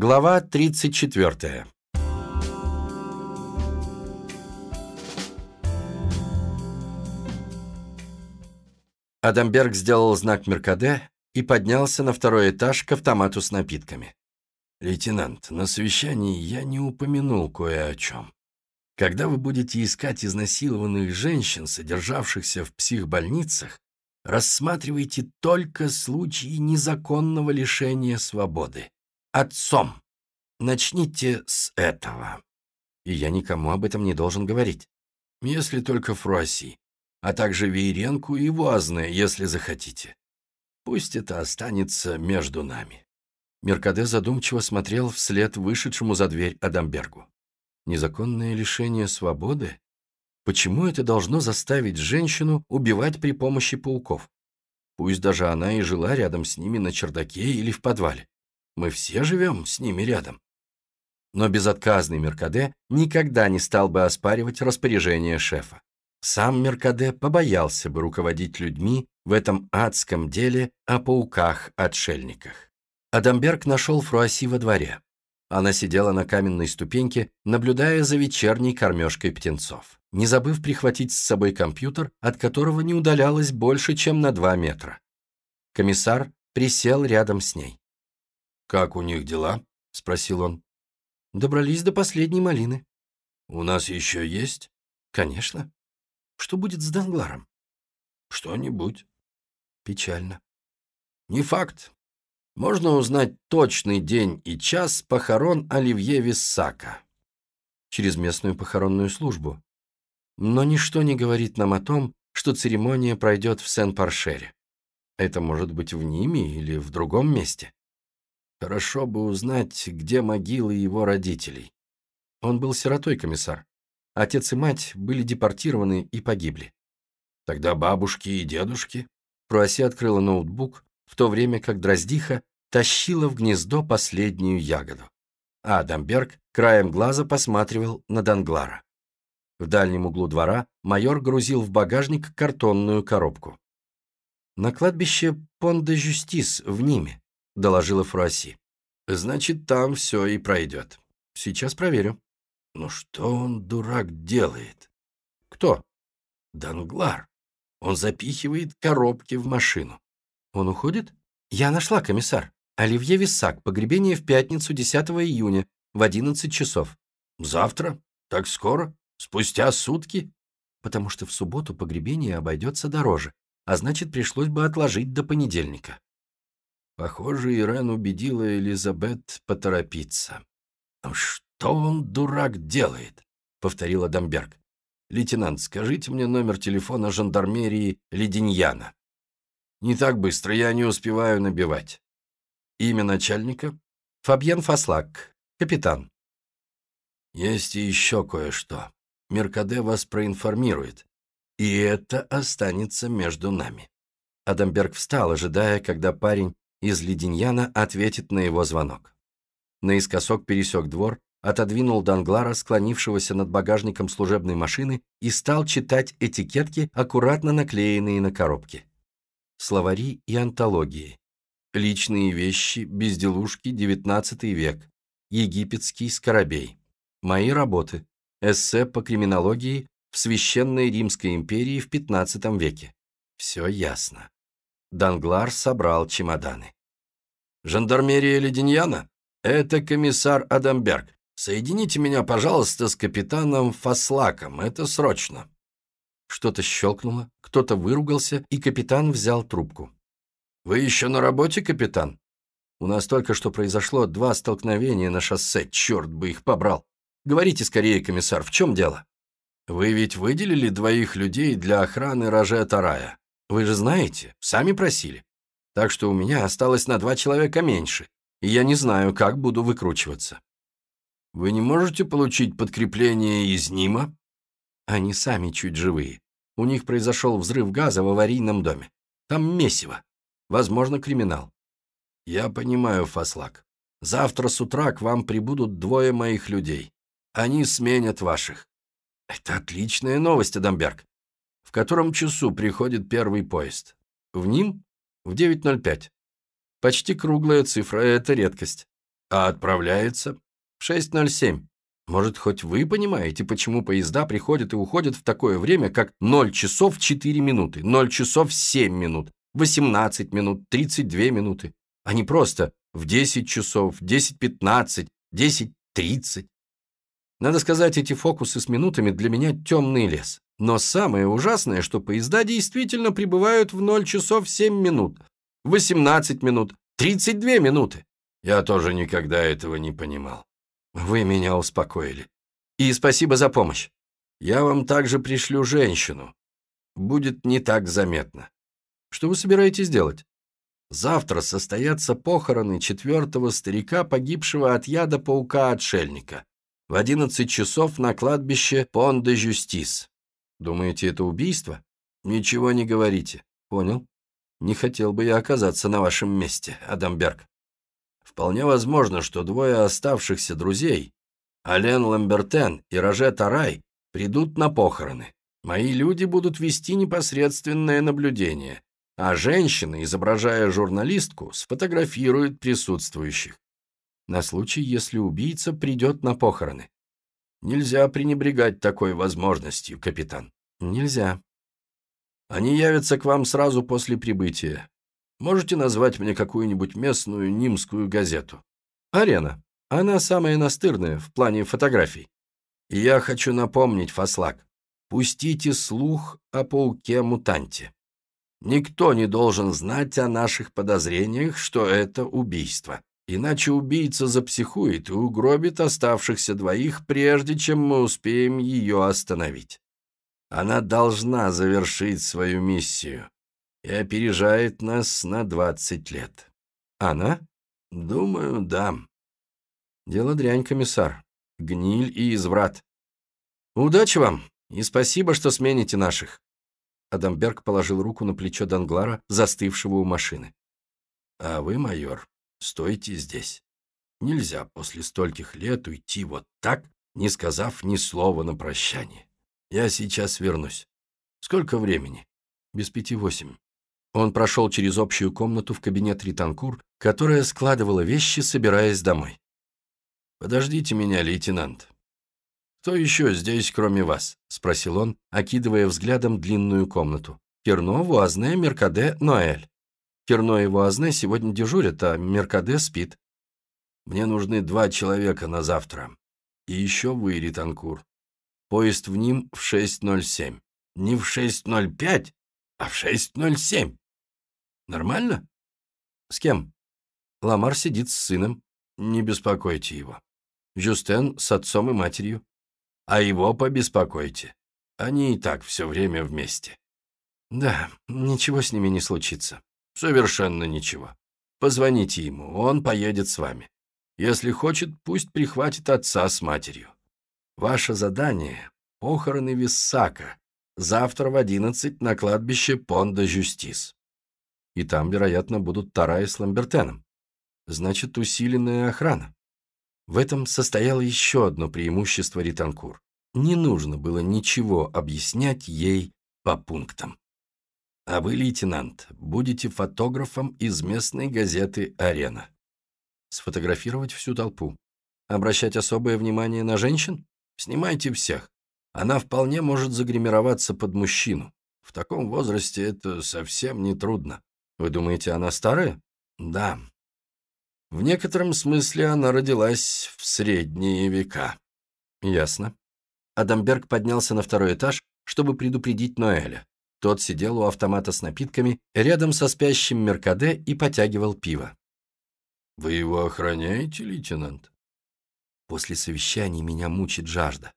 Глава 34. Адамберг сделал знак Меркаде и поднялся на второй этаж к автомату с напитками. «Лейтенант, на совещании я не упомянул кое о чем. Когда вы будете искать изнасилованных женщин, содержавшихся в психбольницах, рассматривайте только случаи незаконного лишения свободы. Отцом. Начните с этого. И я никому об этом не должен говорить. Если только Фруасси, а также Вейренку и Вуазне, если захотите. Пусть это останется между нами. Меркаде задумчиво смотрел вслед вышедшему за дверь Адамбергу. Незаконное лишение свободы? Почему это должно заставить женщину убивать при помощи пауков? Пусть даже она и жила рядом с ними на чердаке или в подвале. Мы все живем с ними рядом. Но безотказный Меркаде никогда не стал бы оспаривать распоряжение шефа. Сам Меркаде побоялся бы руководить людьми в этом адском деле о пауках-отшельниках. Адамберг нашел Фруаси во дворе. Она сидела на каменной ступеньке, наблюдая за вечерней кормежкой птенцов, не забыв прихватить с собой компьютер, от которого не удалялось больше, чем на два метра. Комиссар присел рядом с ней. «Как у них дела?» — спросил он. «Добрались до последней малины». «У нас еще есть?» «Конечно. Что будет с Дангларом?» «Что-нибудь». «Печально». «Не факт. Можно узнать точный день и час похорон Оливье Виссака через местную похоронную службу. Но ничто не говорит нам о том, что церемония пройдет в Сен-Паршере. Это может быть в Ниме или в другом месте. Хорошо бы узнать, где могилы его родителей. Он был сиротой, комиссар. Отец и мать были депортированы и погибли. Тогда бабушки и дедушки. Пруасси открыла ноутбук, в то время как Дроздиха тащила в гнездо последнюю ягоду. А Адамберг краем глаза посматривал на Данглара. В дальнем углу двора майор грузил в багажник картонную коробку. «На кладбище Пон-де-Жюстис в Ниме», — доложила Фруасси. «Значит, там все и пройдет. Сейчас проверю». «Ну что он, дурак, делает?» «Кто?» «Данглар. Он запихивает коробки в машину». «Он уходит?» «Я нашла, комиссар. Оливье Висак. Погребение в пятницу 10 июня в 11 часов». «Завтра? Так скоро? Спустя сутки?» «Потому что в субботу погребение обойдется дороже, а значит, пришлось бы отложить до понедельника». Похоже, Ирен убедила Элизабет поторопиться. «Ну «Что он, дурак, делает?» — повторил Адамберг. «Лейтенант, скажите мне номер телефона жандармерии Леденьяна». Не так быстро, я не успеваю набивать. Имя начальника? Фабьен Фаслак, капитан. Есть еще кое-что. Меркаде вас проинформирует. И это останется между нами. Адамберг встал, ожидая, когда парень из Леденьяна ответит на его звонок. Наискосок пересек двор, отодвинул Данглара, склонившегося над багажником служебной машины, и стал читать этикетки, аккуратно наклеенные на коробке словари и антологии, личные вещи, безделушки, XIX век, египетский скоробей, мои работы, эссе по криминологии в Священной Римской империи в XV веке. Все ясно. Данглар собрал чемоданы. «Жандармерия Леденьяна? Это комиссар Адамберг. Соедините меня, пожалуйста, с капитаном Фаслаком. Это срочно». Что-то щелкнуло, кто-то выругался, и капитан взял трубку. «Вы еще на работе, капитан?» «У нас только что произошло два столкновения на шоссе, черт бы их побрал. Говорите скорее, комиссар, в чем дело?» «Вы ведь выделили двоих людей для охраны Роже Тарая. Вы же знаете, сами просили. Так что у меня осталось на два человека меньше, и я не знаю, как буду выкручиваться». «Вы не можете получить подкрепление из Нима?» Они сами чуть живые. У них произошел взрыв газа в аварийном доме. Там месиво. Возможно, криминал. Я понимаю, Фаслак. Завтра с утра к вам прибудут двое моих людей. Они сменят ваших. Это отличная новость, Адамберг. В котором часу приходит первый поезд? В ним? В 9.05. Почти круглая цифра, это редкость. А отправляется в 6.07. Может, хоть вы понимаете, почему поезда приходят и уходят в такое время, как 0 часов 4 минуты, 0 часов 7 минут, 18 минут, 32 минуты, а не просто в 10 часов, 10.15, 10.30. Надо сказать, эти фокусы с минутами для меня темный лес. Но самое ужасное, что поезда действительно прибывают в 0 часов 7 минут, 18 минут, 32 минуты. Я тоже никогда этого не понимал. Вы меня успокоили. И спасибо за помощь. Я вам также пришлю женщину. Будет не так заметно. Что вы собираетесь делать? Завтра состоятся похороны четвертого старика, погибшего от яда паука-отшельника. В одиннадцать часов на кладбище Пон-де-Жюстис. Думаете, это убийство? Ничего не говорите. Понял. Не хотел бы я оказаться на вашем месте, Адамберг. Вполне возможно, что двое оставшихся друзей, Ален Ламбертен и Роже Тарай, придут на похороны. Мои люди будут вести непосредственное наблюдение, а женщина, изображая журналистку, сфотографирует присутствующих. На случай, если убийца придет на похороны. Нельзя пренебрегать такой возможностью, капитан. Нельзя. Они явятся к вам сразу после прибытия. Можете назвать мне какую-нибудь местную нимскую газету? Арена. Она самая настырная в плане фотографий. И я хочу напомнить, Фаслак, пустите слух о пауке-мутанте. Никто не должен знать о наших подозрениях, что это убийство. Иначе убийца запсихует и угробит оставшихся двоих, прежде чем мы успеем ее остановить. Она должна завершить свою миссию и опережает нас на 20 лет. Она? Думаю, да. Дело дрянь, комиссар. Гниль и изврат. Удачи вам, и спасибо, что смените наших. Адамберг положил руку на плечо Данглара, застывшего у машины. А вы, майор, стойте здесь. Нельзя после стольких лет уйти вот так, не сказав ни слова на прощание. Я сейчас вернусь. Сколько времени? Без пяти восемь. Он прошел через общую комнату в кабинет Ританкур, которая складывала вещи, собираясь домой. «Подождите меня, лейтенант». «Кто еще здесь, кроме вас?» — спросил он, окидывая взглядом длинную комнату. «Керно, Вуазне, Меркаде, Ноэль. Керно и Вуазне сегодня дежурят, а Меркаде спит. Мне нужны два человека на завтра. И еще вы, Ританкур. Поезд в ним в 6.07. Не в 6.05, а в 6.07. Нормально? С кем? Ламар сидит с сыном. Не беспокойте его. Жюстен с отцом и матерью. А его побеспокойте. Они и так все время вместе. Да, ничего с ними не случится. Совершенно ничего. Позвоните ему, он поедет с вами. Если хочет, пусть прихватит отца с матерью. Ваше задание — похороны Виссака. Завтра в одиннадцать на кладбище Понда-Жюстис и там, вероятно, будут Тарай с Ламбертеном. Значит, усиленная охрана. В этом состояло еще одно преимущество Ританкур. Не нужно было ничего объяснять ей по пунктам. А вы, лейтенант, будете фотографом из местной газеты «Арена». Сфотографировать всю толпу. Обращать особое внимание на женщин? Снимайте всех. Она вполне может загримироваться под мужчину. В таком возрасте это совсем не трудно. Вы думаете, она старая? Да. В некотором смысле она родилась в средние века. Ясно. Адамберг поднялся на второй этаж, чтобы предупредить Ноэля. Тот сидел у автомата с напитками рядом со спящим Меркаде и потягивал пиво. «Вы его охраняете, лейтенант?» «После совещания меня мучит жажда.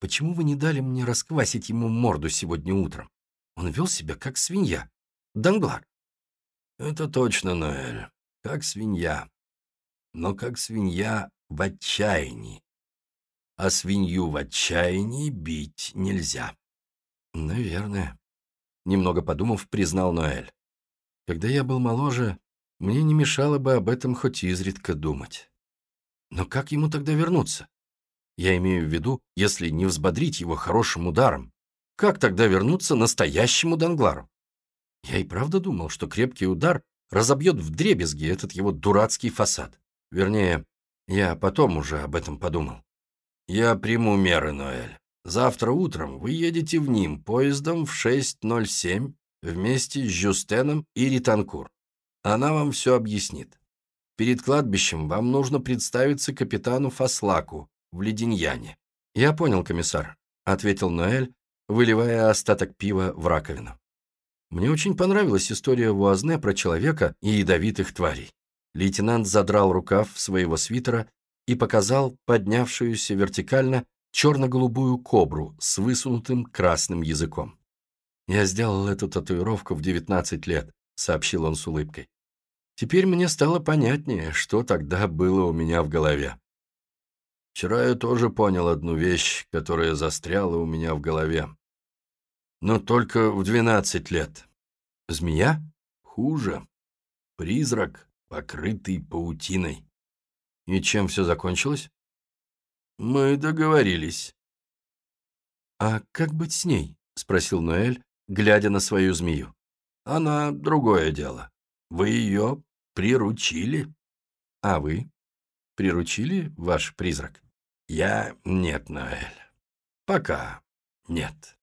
Почему вы не дали мне расквасить ему морду сегодня утром? Он вел себя как свинья. Данглар, это точно, Ноэль. Как свинья. Но как свинья в отчаянии. А свинью в отчаянии бить нельзя. Наверное. Немного подумав, признал Ноэль. Когда я был моложе, мне не мешало бы об этом хоть изредка думать. Но как ему тогда вернуться? Я имею в виду, если не взбодрить его хорошим ударом. Как тогда вернуться настоящему Данглару? Я и правда думал, что крепкий удар разобьет вдребезги этот его дурацкий фасад. Вернее, Я потом уже об этом подумал. Я приму меры, Ноэль. Завтра утром вы едете в Ним поездом в 6.07 вместе с Жюстеном и Ританкур. Она вам все объяснит. Перед кладбищем вам нужно представиться капитану Фаслаку в Леденьяне. «Я понял, комиссар», — ответил Ноэль, выливая остаток пива в раковину. Мне очень понравилась история Вуазне про человека и ядовитых тварей. Лейтенант задрал рукав своего свитера и показал поднявшуюся вертикально черно-голубую кобру с высунутым красным языком. «Я сделал эту татуировку в 19 лет», — сообщил он с улыбкой. «Теперь мне стало понятнее, что тогда было у меня в голове. Вчера я тоже понял одну вещь, которая застряла у меня в голове. Но только в 12 лет. Змея? Хуже. Призрак, покрытый паутиной. И чем все закончилось? Мы договорились. «А как быть с ней?» — спросил Ноэль, глядя на свою змею. «Она другое дело. Вы ее приручили». «А вы? Приручили ваш призрак?» «Я нет, Ноэль. Пока нет».